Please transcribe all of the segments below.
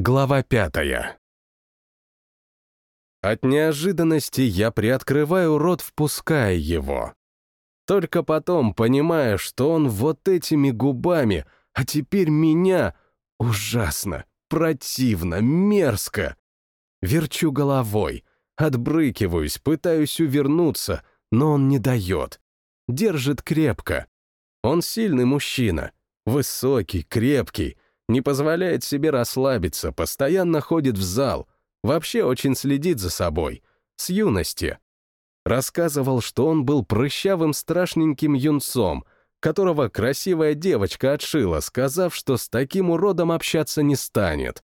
Глава пятая. От неожиданности я приоткрываю рот, впуская его. Только потом понимая, что он вот этими губами, а теперь меня... Ужасно, противно, мерзко. Верчу головой, отбрыкиваюсь, пытаюсь увернуться, но он не дает. Держит крепко. Он сильный мужчина, высокий, крепкий, не позволяет себе расслабиться, постоянно ходит в зал, вообще очень следит за собой, с юности. Рассказывал, что он был прыщавым страшненьким юнцом, которого красивая девочка отшила, сказав, что с таким уродом общаться не станет.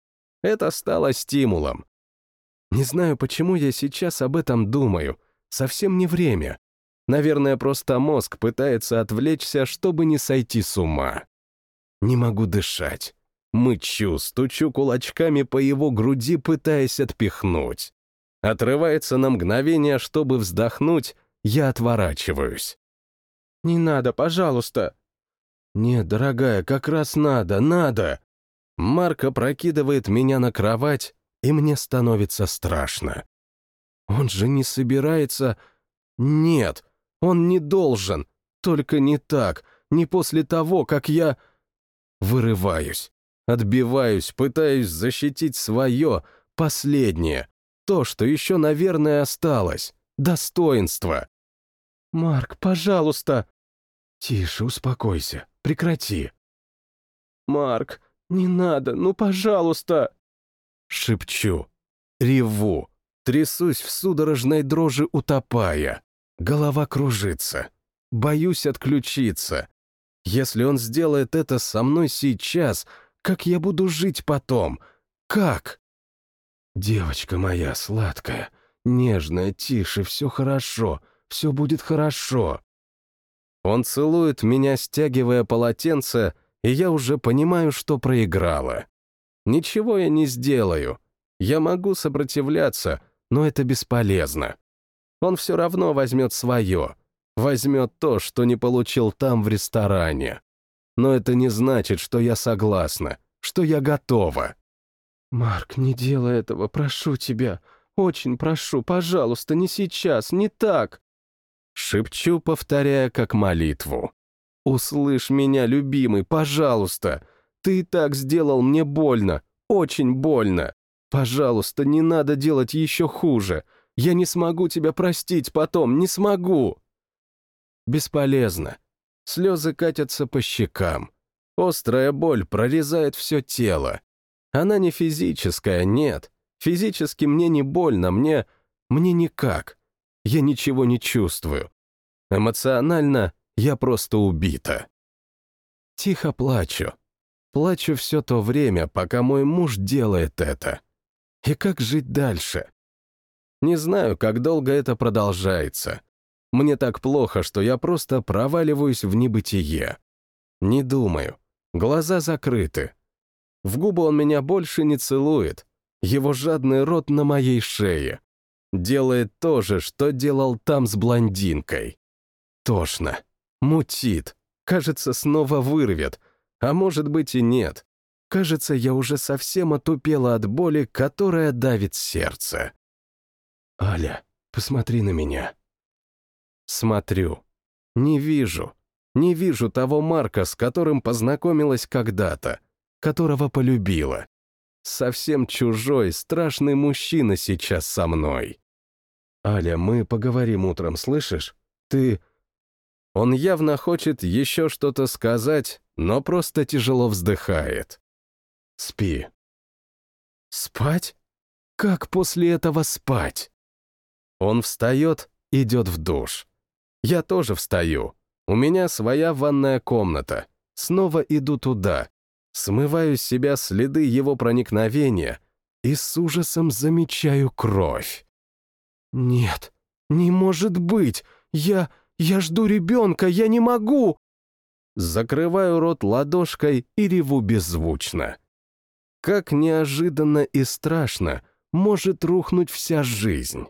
Это стало стимулом. Не знаю, почему я сейчас об этом думаю. Совсем не время. Наверное, просто мозг пытается отвлечься, чтобы не сойти с ума. Не могу дышать. Мычу, стучу кулачками по его груди, пытаясь отпихнуть. Отрывается на мгновение, чтобы вздохнуть, я отворачиваюсь. «Не надо, пожалуйста!» «Нет, дорогая, как раз надо, надо!» Марк прокидывает меня на кровать, и мне становится страшно. Он же не собирается... Нет, он не должен. Только не так, не после того, как я... Вырываюсь. Отбиваюсь, пытаюсь защитить свое, последнее, то, что еще, наверное, осталось, достоинство. «Марк, пожалуйста!» «Тише, успокойся, прекрати!» «Марк, не надо, ну, пожалуйста!» Шепчу, реву, трясусь в судорожной дрожи, утопая. Голова кружится. Боюсь отключиться. Если он сделает это со мной сейчас, как я буду жить потом? Как? Девочка моя сладкая, нежная, тише, все хорошо, все будет хорошо. Он целует меня, стягивая полотенце, и я уже понимаю, что проиграла. Ничего я не сделаю. Я могу сопротивляться, но это бесполезно. Он все равно возьмет свое. Возьмет то, что не получил там в ресторане но это не значит, что я согласна, что я готова. «Марк, не делай этого, прошу тебя. Очень прошу, пожалуйста, не сейчас, не так!» Шепчу, повторяя как молитву. «Услышь меня, любимый, пожалуйста. Ты и так сделал мне больно, очень больно. Пожалуйста, не надо делать еще хуже. Я не смогу тебя простить потом, не смогу!» Бесполезно. Слезы катятся по щекам. Острая боль прорезает все тело. Она не физическая, нет. Физически мне не больно, мне... мне никак. Я ничего не чувствую. Эмоционально я просто убита. Тихо плачу. Плачу все то время, пока мой муж делает это. И как жить дальше? Не знаю, как долго это продолжается. Мне так плохо, что я просто проваливаюсь в небытие. Не думаю. Глаза закрыты. В губы он меня больше не целует. Его жадный рот на моей шее. Делает то же, что делал там с блондинкой. Тошно. Мутит. Кажется, снова вырвет. А может быть и нет. Кажется, я уже совсем отупела от боли, которая давит сердце. «Аля, посмотри на меня», Смотрю. Не вижу. Не вижу того Марка, с которым познакомилась когда-то, которого полюбила. Совсем чужой, страшный мужчина сейчас со мной. «Аля, мы поговорим утром, слышишь? Ты...» Он явно хочет еще что-то сказать, но просто тяжело вздыхает. «Спи». «Спать? Как после этого спать?» Он встает, идет в душ. Я тоже встаю. У меня своя ванная комната. Снова иду туда. Смываю с себя следы его проникновения и с ужасом замечаю кровь. Нет, не может быть! Я... я жду ребенка, я не могу! Закрываю рот ладошкой и реву беззвучно. Как неожиданно и страшно может рухнуть вся жизнь.